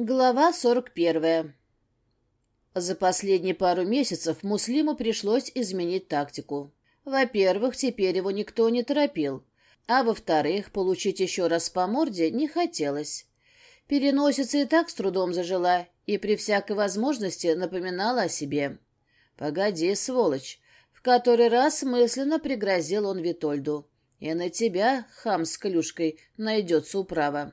Глава 41. За последние пару месяцев Муслиму пришлось изменить тактику. Во-первых, теперь его никто не торопил, а во-вторых, получить еще раз по морде не хотелось. Переносица и так с трудом зажила и при всякой возможности напоминала о себе. «Погоди, сволочь!» В который раз мысленно пригрозил он Витольду. «И на тебя, хам с клюшкой, найдется управа».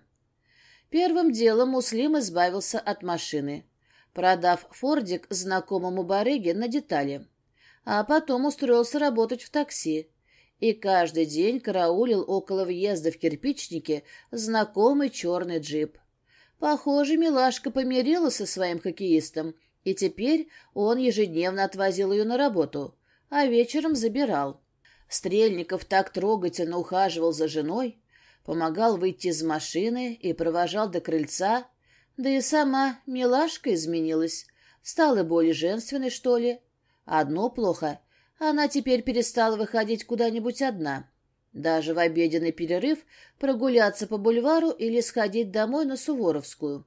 Первым делом Муслим избавился от машины, продав «Фордик» знакомому барыге на детали. А потом устроился работать в такси и каждый день караулил около въезда в кирпичнике знакомый черный джип. Похоже, милашка помирилась со своим хоккеистом, и теперь он ежедневно отвозил ее на работу, а вечером забирал. Стрельников так трогательно ухаживал за женой. Помогал выйти из машины и провожал до крыльца. Да и сама милашка изменилась. Стала более женственной, что ли. Одно плохо. Она теперь перестала выходить куда-нибудь одна. Даже в обеденный перерыв прогуляться по бульвару или сходить домой на Суворовскую.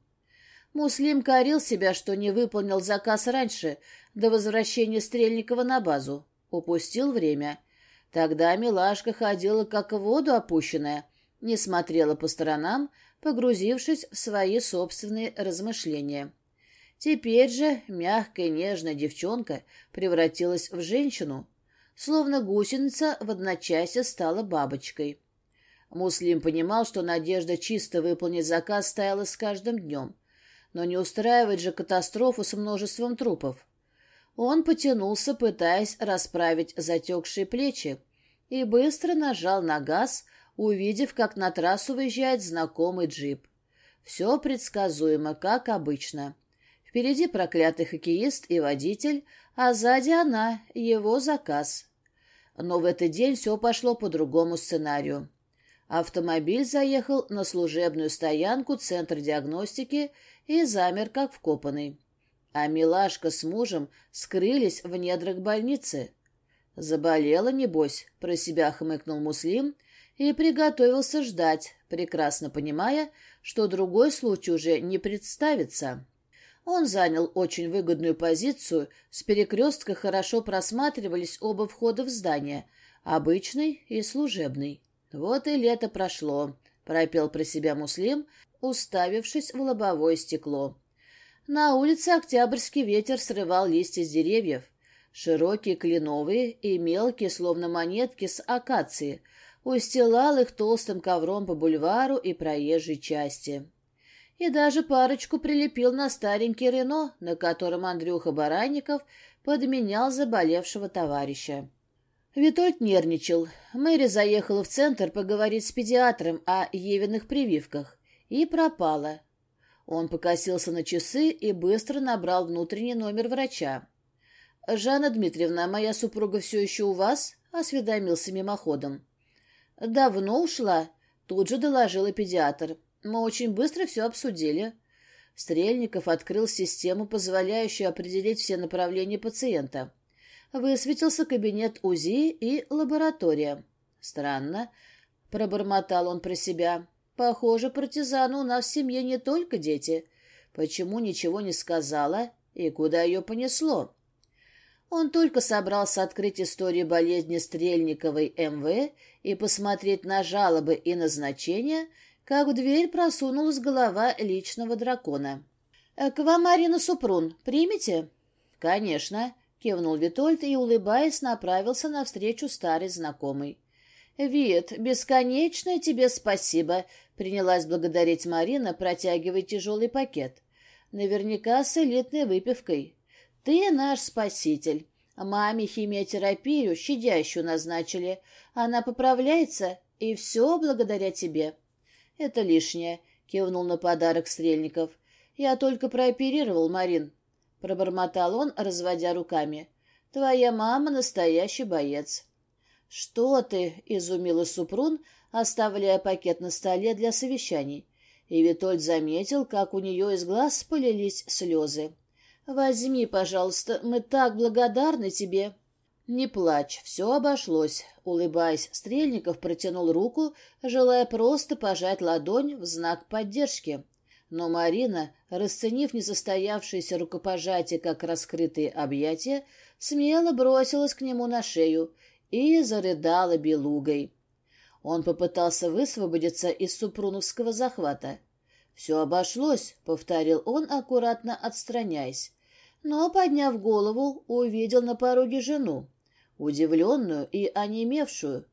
Муслим корил себя, что не выполнил заказ раньше, до возвращения Стрельникова на базу. Упустил время. Тогда милашка ходила как в воду опущенная — не смотрела по сторонам, погрузившись в свои собственные размышления. Теперь же мягкая нежная девчонка превратилась в женщину, словно гусеница в одночасье стала бабочкой. Муслим понимал, что надежда чисто выполнить заказ стояла с каждым днем, но не устраивать же катастрофу с множеством трупов. Он потянулся, пытаясь расправить затекшие плечи, и быстро нажал на газ, увидев, как на трассу выезжает знакомый джип. Все предсказуемо, как обычно. Впереди проклятый хоккеист и водитель, а сзади она, его заказ. Но в этот день все пошло по другому сценарию. Автомобиль заехал на служебную стоянку Центра диагностики и замер, как вкопанный. А милашка с мужем скрылись в недрах больницы. «Заболела, небось», — про себя хмыкнул Муслим — и приготовился ждать, прекрасно понимая, что другой случай уже не представится. Он занял очень выгодную позицию, с перекрестка хорошо просматривались оба входа в здание, обычный и служебный. «Вот и лето прошло», — пропел про себя Муслим, уставившись в лобовое стекло. На улице октябрьский ветер срывал листья с деревьев. Широкие кленовые и мелкие, словно монетки, с акации — устилал их толстым ковром по бульвару и проезжей части. И даже парочку прилепил на старенький Рено, на котором Андрюха Баранников подменял заболевшего товарища. Витольд нервничал. Мэри заехала в центр поговорить с педиатром о Евиных прививках и пропала. Он покосился на часы и быстро набрал внутренний номер врача. «Жанна Дмитриевна, моя супруга все еще у вас?» — осведомился мимоходом. «Давно ушла», — тут же доложила педиатр. «Мы очень быстро все обсудили». Стрельников открыл систему, позволяющую определить все направления пациента. Высветился кабинет УЗИ и лаборатория. «Странно», — пробормотал он про себя. «Похоже, партизану у нас в семье не только дети. Почему ничего не сказала и куда ее понесло?» Он только собрался открыть историю болезни Стрельниковой МВ и посмотреть на жалобы и назначения, как в дверь просунулась голова личного дракона. «Э, «К вам, Марина Супрун, примете?» «Конечно», — кивнул Витольд и, улыбаясь, направился навстречу старой знакомой. Вид, бесконечное тебе спасибо!» — принялась благодарить Марина, протягивая тяжелый пакет. «Наверняка с элитной выпивкой. Ты наш спаситель. Маме химиотерапию щадящую назначили. Она поправляется, и все благодаря тебе. Это лишнее, кивнул на подарок Стрельников. Я только прооперировал, Марин. Пробормотал он, разводя руками. Твоя мама настоящий боец. Что ты, изумилась Супрун, оставляя пакет на столе для совещаний. И витоль заметил, как у нее из глаз полились слезы. «Возьми, пожалуйста, мы так благодарны тебе». «Не плачь, все обошлось», — улыбаясь, Стрельников протянул руку, желая просто пожать ладонь в знак поддержки. Но Марина, расценив несостоявшееся рукопожатие как раскрытые объятия, смело бросилась к нему на шею и зарыдала белугой. Он попытался высвободиться из супруновского захвата. «Все обошлось», — повторил он, аккуратно отстраняясь но, подняв голову, увидел на пороге жену, удивленную и онемевшую.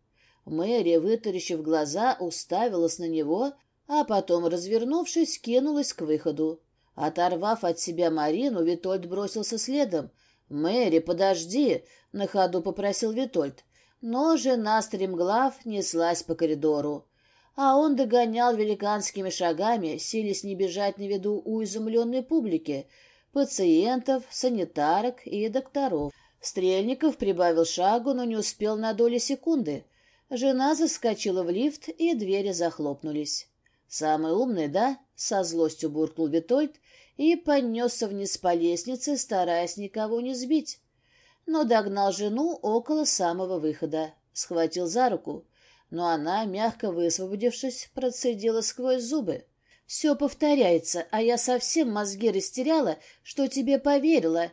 Мэри, вытаращив глаза, уставилась на него, а потом, развернувшись, кинулась к выходу. Оторвав от себя Марину, Витольд бросился следом. «Мэри, подожди!» — на ходу попросил Витольд. Но жена стремглав неслась по коридору. А он догонял великанскими шагами, силясь не бежать на виду у изумленной публики — пациентов, санитарок и докторов. Стрельников прибавил шагу, но не успел на доли секунды. Жена заскочила в лифт, и двери захлопнулись. «Самый умный, да?» — со злостью буркнул Витольд и поднесся вниз по лестнице, стараясь никого не сбить. Но догнал жену около самого выхода, схватил за руку, но она, мягко высвободившись, процедила сквозь зубы. Все повторяется, а я совсем мозги растеряла, что тебе поверила».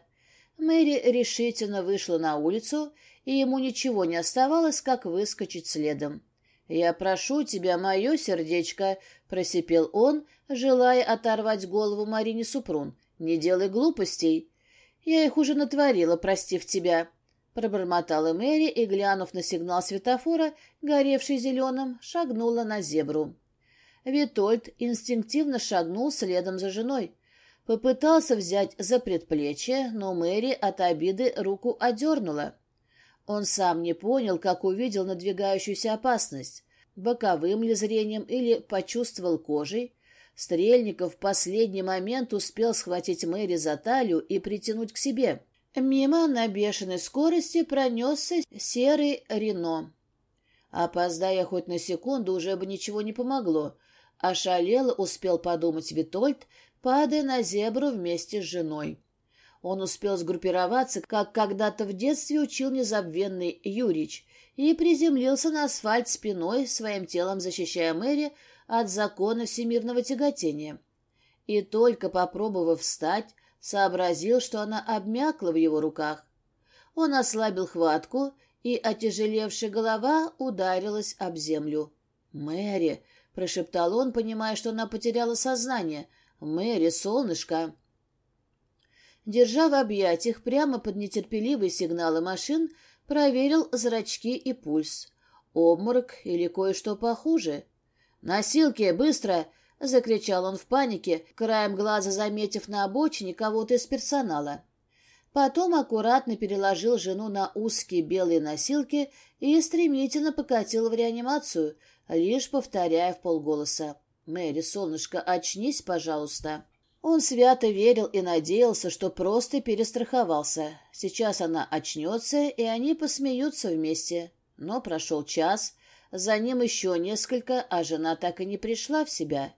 Мэри решительно вышла на улицу, и ему ничего не оставалось, как выскочить следом. «Я прошу тебя, мое сердечко», — просипел он, желая оторвать голову Марине Супрун. «Не делай глупостей». «Я их уже натворила, простив тебя», — пробормотала Мэри и, глянув на сигнал светофора, горевший зеленым, шагнула на зебру. Витольд инстинктивно шагнул следом за женой. Попытался взять за предплечье, но Мэри от обиды руку одернула. Он сам не понял, как увидел надвигающуюся опасность. Боковым ли зрением или почувствовал кожей. Стрельников в последний момент успел схватить Мэри за талию и притянуть к себе. Мимо на бешеной скорости пронесся серый Рено. Опоздая хоть на секунду, уже бы ничего не помогло. Ошалело успел подумать Витольд, падая на зебру вместе с женой. Он успел сгруппироваться, как когда-то в детстве учил незабвенный Юрич, и приземлился на асфальт спиной, своим телом защищая Мэри от закона всемирного тяготения. И только попробовав встать, сообразил, что она обмякла в его руках. Он ослабил хватку, и отяжелевшая голова ударилась об землю. «Мэри!» прошептал он, понимая, что она потеряла сознание. «Мэри, солнышко!» Держа в объятиях прямо под нетерпеливые сигналы машин, проверил зрачки и пульс. Обморок или кое-что похуже. «Носилки, быстро!» — закричал он в панике, краем глаза заметив на обочине кого-то из персонала. Потом аккуратно переложил жену на узкие белые носилки и стремительно покатил в реанимацию, лишь повторяя в полголоса. «Мэри, солнышко, очнись, пожалуйста». Он свято верил и надеялся, что просто перестраховался. Сейчас она очнется, и они посмеются вместе. Но прошел час, за ним еще несколько, а жена так и не пришла в себя.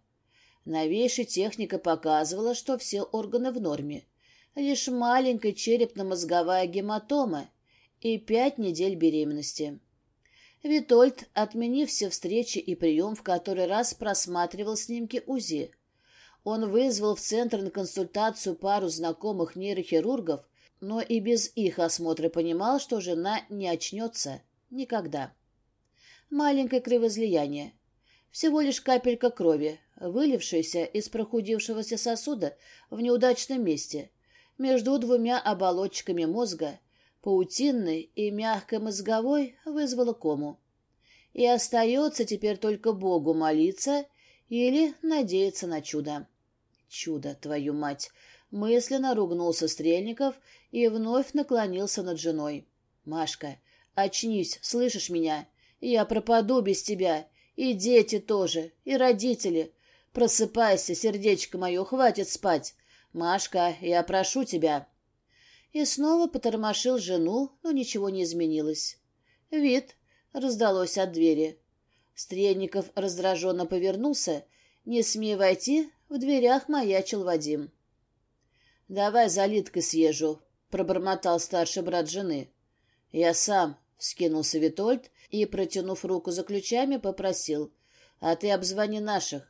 Новейшая техника показывала, что все органы в норме лишь маленькая черепно-мозговая гематома и пять недель беременности. Витольд, отменив все встречи и прием, в который раз просматривал снимки УЗИ. Он вызвал в центр на консультацию пару знакомых нейрохирургов, но и без их осмотра понимал, что жена не очнется никогда. Маленькое кривоизлияние. Всего лишь капелька крови, вылившаяся из прохудившегося сосуда в неудачном месте, между двумя оболочками мозга, паутинной и мягкой мозговой, вызвала кому. И остается теперь только Богу молиться или надеяться на чудо. Чудо, твою мать! Мысленно ругнулся Стрельников и вновь наклонился над женой. «Машка, очнись, слышишь меня? Я пропаду без тебя. И дети тоже, и родители. Просыпайся, сердечко мое, хватит спать. «Машка, я прошу тебя». И снова потормошил жену, но ничего не изменилось. «Вид!» — раздалось от двери. Стрельников раздраженно повернулся. «Не смей войти, в дверях маячил Вадим». «Давай за Литкой съезжу», — пробормотал старший брат жены. «Я сам», — вскинулся Витольд и, протянув руку за ключами, попросил. «А ты обзвони наших.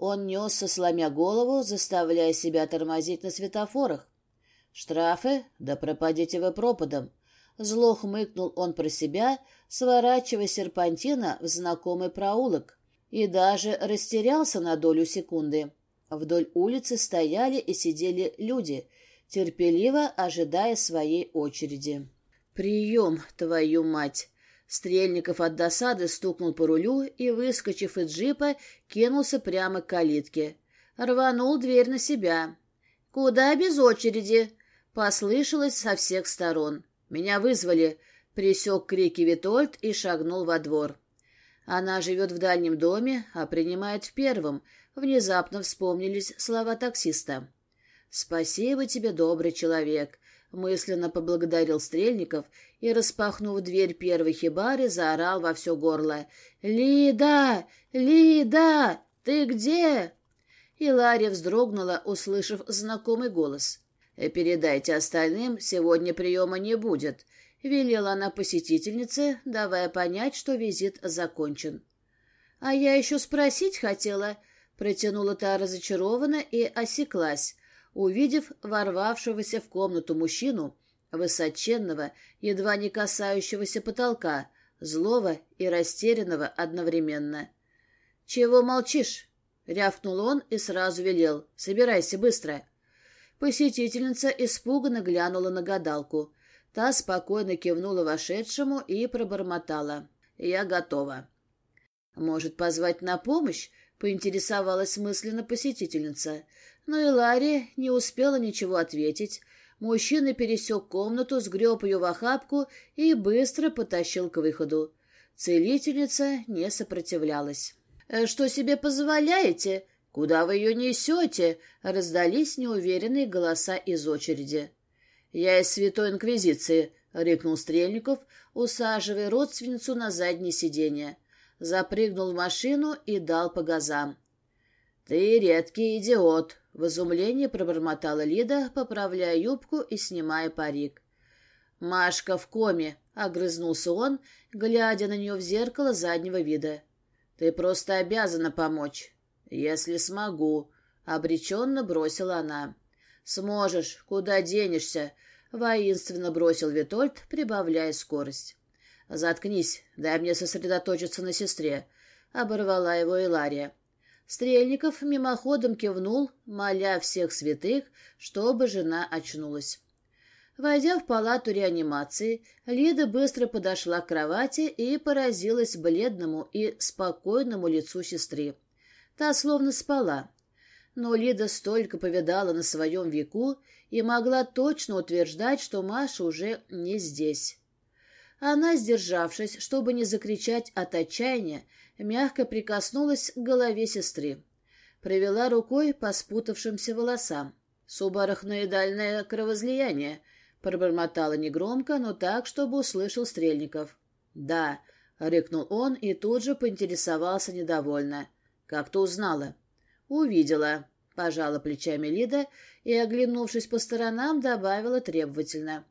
Он несся, сломя голову, заставляя себя тормозить на светофорах. «Штрафы? Да пропадите вы пропадом!» Зло хмыкнул он про себя, сворачивая серпантина в знакомый проулок. И даже растерялся на долю секунды. Вдоль улицы стояли и сидели люди, терпеливо ожидая своей очереди. «Прием, твою мать!» Стрельников от досады стукнул по рулю и, выскочив из джипа, кинулся прямо к калитке. Рванул дверь на себя. «Куда без очереди?» — послышалось со всех сторон. «Меня вызвали!» — присек крики Витольд и шагнул во двор. «Она живет в дальнем доме, а принимает в первом», — внезапно вспомнились слова таксиста. «Спасибо тебе, добрый человек», — мысленно поблагодарил Стрельников и, распахнув дверь первой хибары, заорал во все горло. «Лида! Лида! Ты где?» И Ларри вздрогнула, услышав знакомый голос. «Передайте остальным, сегодня приема не будет», — велела она посетительнице, давая понять, что визит закончен. «А я еще спросить хотела», — протянула та разочарованно и осеклась, увидев ворвавшегося в комнату мужчину, высоченного, едва не касающегося потолка, злого и растерянного одновременно. «Чего молчишь?» — рявкнул он и сразу велел. «Собирайся быстро!» Посетительница испуганно глянула на гадалку. Та спокойно кивнула вошедшему и пробормотала. «Я готова». «Может, позвать на помощь?» — поинтересовалась мысленно посетительница. Но и Илария не успела ничего ответить, мужчина пересек комнату, сгреб ее в охапку и быстро потащил к выходу. Целительница не сопротивлялась. «Э, «Что себе позволяете? Куда вы ее несете?» — раздались неуверенные голоса из очереди. «Я из Святой Инквизиции», — рыкнул Стрельников, усаживая родственницу на заднее сиденье. Запрыгнул в машину и дал по газам. «Ты редкий идиот», в изумлении пробормотала Лида, поправляя юбку и снимая парик. «Машка в коме!» — огрызнулся он, глядя на нее в зеркало заднего вида. «Ты просто обязана помочь». «Если смогу», — обреченно бросила она. «Сможешь, куда денешься?» — воинственно бросил Витольд, прибавляя скорость. «Заткнись, дай мне сосредоточиться на сестре», — оборвала его Илария. Стрельников мимоходом кивнул, моля всех святых, чтобы жена очнулась. Войдя в палату реанимации, Лида быстро подошла к кровати и поразилась бледному и спокойному лицу сестры. Та словно спала. Но Лида столько повидала на своем веку и могла точно утверждать, что Маша уже не здесь. Она, сдержавшись, чтобы не закричать от отчаяния, мягко прикоснулась к голове сестры. Провела рукой по спутавшимся волосам. «Субарахноидальное кровозлияние», — пробормотала негромко, но так, чтобы услышал Стрельников. «Да», — рыкнул он и тут же поинтересовался недовольно. «Как ты узнала?» «Увидела», — пожала плечами Лида и, оглянувшись по сторонам, добавила требовательно.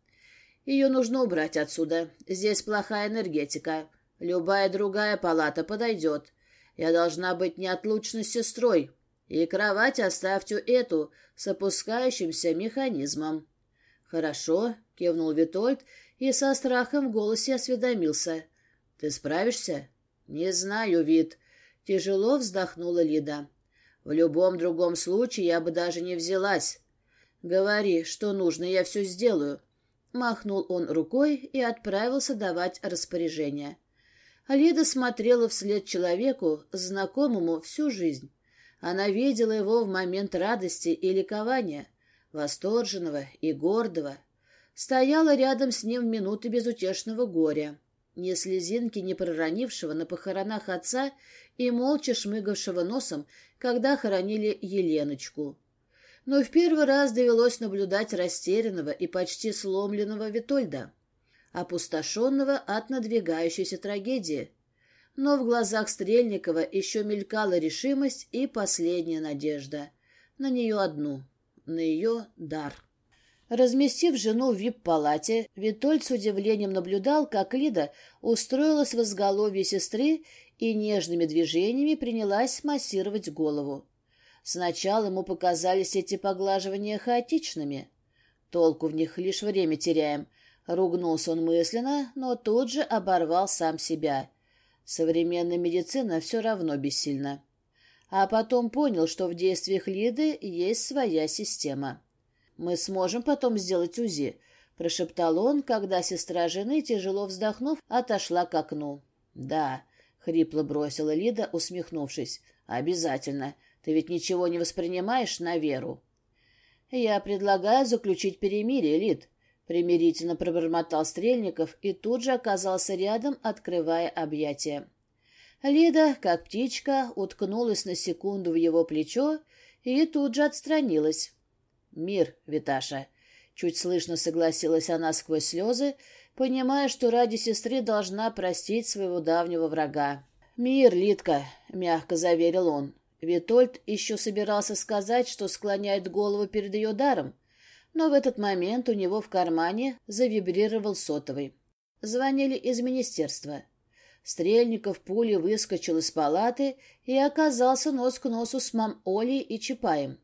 «Ее нужно убрать отсюда. Здесь плохая энергетика. Любая другая палата подойдет. Я должна быть неотлучной сестрой. И кровать оставьте эту с опускающимся механизмом. Хорошо, кивнул Витольд и со страхом в голосе осведомился. Ты справишься? Не знаю, Вит. Тяжело вздохнула Лида. В любом другом случае я бы даже не взялась. Говори, что нужно, я все сделаю. Махнул он рукой и отправился давать распоряжение. Лида смотрела вслед человеку, знакомому всю жизнь. Она видела его в момент радости и ликования, восторженного и гордого. Стояла рядом с ним в минуты безутешного горя, ни слезинки не проронившего на похоронах отца и молча шмыгавшего носом, когда хоронили Еленочку. Но в первый раз довелось наблюдать растерянного и почти сломленного Витольда опустошенного от надвигающейся трагедии. Но в глазах Стрельникова еще мелькала решимость и последняя надежда. На нее одну, на ее дар. Разместив жену в вип-палате, Витольд с удивлением наблюдал, как Лида устроилась в изголовье сестры и нежными движениями принялась массировать голову. Сначала ему показались эти поглаживания хаотичными. Толку в них лишь время теряем. Ругнулся он мысленно, но тут же оборвал сам себя. Современная медицина все равно бессильна. А потом понял, что в действиях Лиды есть своя система. «Мы сможем потом сделать УЗИ», — прошептал он, когда сестра жены, тяжело вздохнув, отошла к окну. «Да», — хрипло бросила Лида, усмехнувшись. «Обязательно. Ты ведь ничего не воспринимаешь на веру». «Я предлагаю заключить перемирие, Лид», примирительно пробормотал Стрельников и тут же оказался рядом, открывая объятия. Лида, как птичка, уткнулась на секунду в его плечо и тут же отстранилась. «Мир, Виташа!» — чуть слышно согласилась она сквозь слезы, понимая, что ради сестры должна простить своего давнего врага. «Мир, Лидка!» — мягко заверил он. Витольд еще собирался сказать, что склоняет голову перед ее даром, но в этот момент у него в кармане завибрировал сотовый. Звонили из министерства. Стрельников пули выскочил из палаты и оказался нос к носу с мам Олей и Чапаем.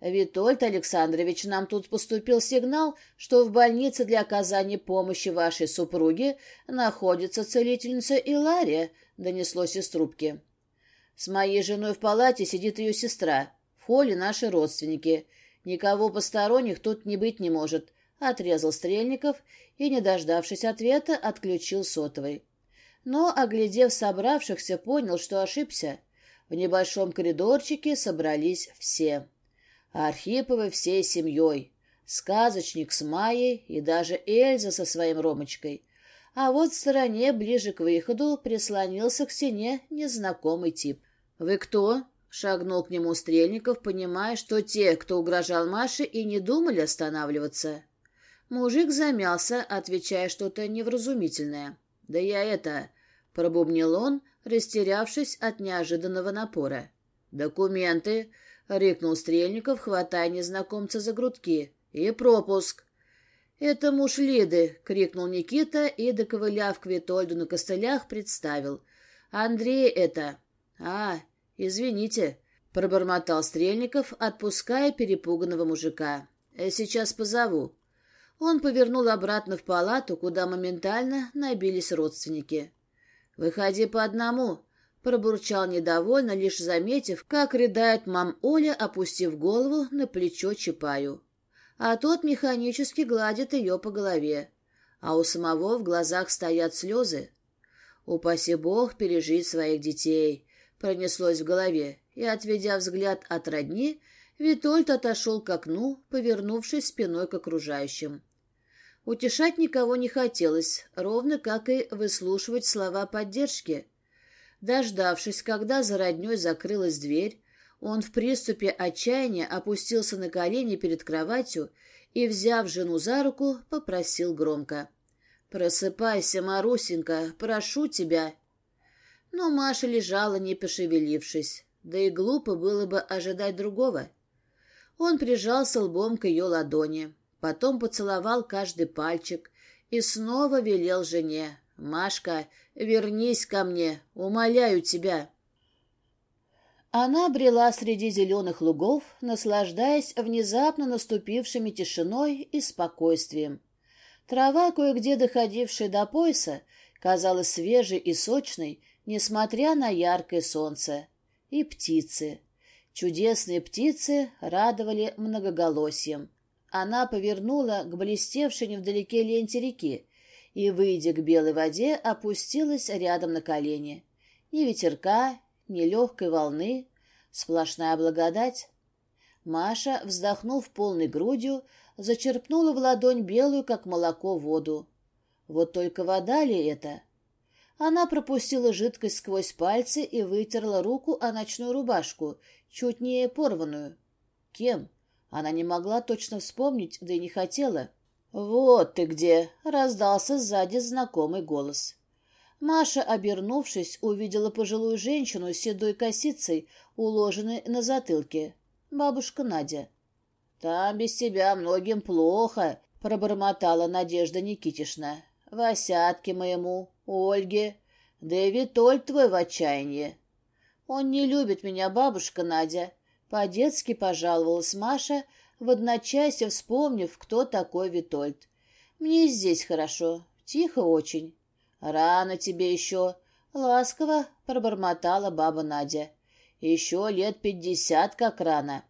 «Витольд Александрович, нам тут поступил сигнал, что в больнице для оказания помощи вашей супруге находится целительница Илария», — донеслось из трубки. «С моей женой в палате сидит ее сестра. В холле наши родственники. Никого посторонних тут не быть не может, отрезал Стрельников и, не дождавшись ответа, отключил сотовый. Но, оглядев собравшихся, понял, что ошибся. В небольшом коридорчике собрались все. Архиповы всей семьей. Сказочник с Майей и даже Эльза со своим Ромочкой. А вот в стороне, ближе к выходу, прислонился к стене незнакомый тип. «Вы кто?» Шагнул к нему Стрельников, понимая, что те, кто угрожал Маше, и не думали останавливаться. Мужик замялся, отвечая что-то невразумительное. «Да я это...» — пробубнил он, растерявшись от неожиданного напора. «Документы!» — Рикнул Стрельников, хватая незнакомца за грудки. «И пропуск!» «Это муж Лиды!» — крикнул Никита и, доковыляв к Витольду на костылях, представил. «Андрей это...» «А, «Извините», — пробормотал Стрельников, отпуская перепуганного мужика. «Э, «Сейчас позову». Он повернул обратно в палату, куда моментально набились родственники. «Выходи по одному», — пробурчал недовольно, лишь заметив, как рыдает мам Оля, опустив голову на плечо Чапаю. А тот механически гладит ее по голове. А у самого в глазах стоят слезы. «Упаси Бог пережить своих детей», Пронеслось в голове, и, отведя взгляд от родни, Витольд отошел к окну, повернувшись спиной к окружающим. Утешать никого не хотелось, ровно как и выслушивать слова поддержки. Дождавшись, когда за роднёй закрылась дверь, он в приступе отчаяния опустился на колени перед кроватью и, взяв жену за руку, попросил громко. «Просыпайся, Марусенька, прошу тебя!» но Маша лежала, не пошевелившись, да и глупо было бы ожидать другого. Он прижался лбом к ее ладони, потом поцеловал каждый пальчик и снова велел жене. «Машка, вернись ко мне, умоляю тебя!» Она брела среди зеленых лугов, наслаждаясь внезапно наступившими тишиной и спокойствием. Трава, кое-где доходившая до пояса, казалась свежей и сочной, несмотря на яркое солнце. И птицы. Чудесные птицы радовали многоголосием. Она повернула к блестевшей невдалеке ленте реки и, выйдя к белой воде, опустилась рядом на колени. Ни ветерка, ни легкой волны, сплошная благодать. Маша, вздохнув полной грудью, зачерпнула в ладонь белую, как молоко, воду. Вот только вода ли это? — она пропустила жидкость сквозь пальцы и вытерла руку о ночную рубашку, чуть не порванную. Кем? Она не могла точно вспомнить, да и не хотела. «Вот ты где!» — раздался сзади знакомый голос. Маша, обернувшись, увидела пожилую женщину с седой косицей, уложенной на затылке. Бабушка Надя. «Там без тебя многим плохо», — пробормотала Надежда Никитишна. «Васятке моему». Ольге. Да ведь только твой в отчаянии. Он не любит меня, бабушка Надя. По-детски пожаловалась Маша, в одночасье вспомнив, кто такой Витольд. Мне здесь хорошо, тихо очень. Рано тебе еще, ласково пробормотала баба Надя. Еще лет пятьдесят как рано.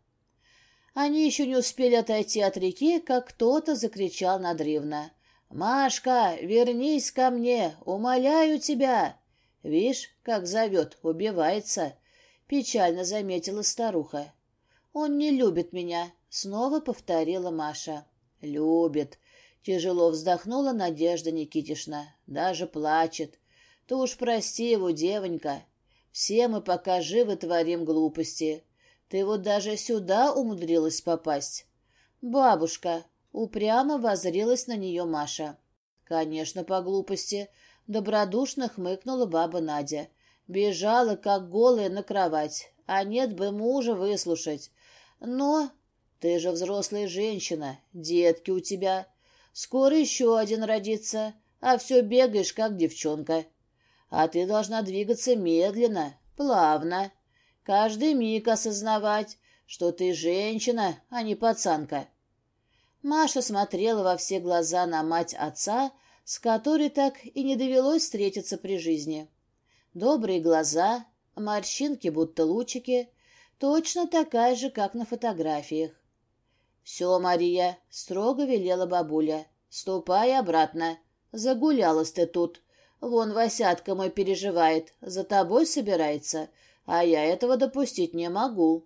Они еще не успели отойти от реки, как кто-то закричал надрывно. «Машка, вернись ко мне! Умоляю тебя!» «Вишь, как зовет, убивается!» — печально заметила старуха. «Он не любит меня», — снова повторила Маша. «Любит», — тяжело вздохнула Надежда Никитишна. «Даже плачет. Ты уж прости его, девонька. Все мы пока живы творим глупости. Ты вот даже сюда умудрилась попасть». «Бабушка», Упрямо возрилась на нее Маша. «Конечно, по глупости», — добродушно хмыкнула баба Надя. «Бежала, как голая, на кровать. А нет бы мужа выслушать. Но ты же взрослая женщина, детки у тебя. Скоро еще один родится, а все бегаешь, как девчонка. А ты должна двигаться медленно, плавно. Каждый миг осознавать, что ты женщина, а не пацанка. Маша смотрела во все глаза на мать отца, с которой так и не довелось встретиться при жизни. Добрые глаза, морщинки будто лучики, точно такая же, как на фотографиях. «Все, Мария», — строго велела бабуля, — «ступай обратно. Загулялась ты тут. Вон Васятка мой переживает, за тобой собирается, а я этого допустить не могу».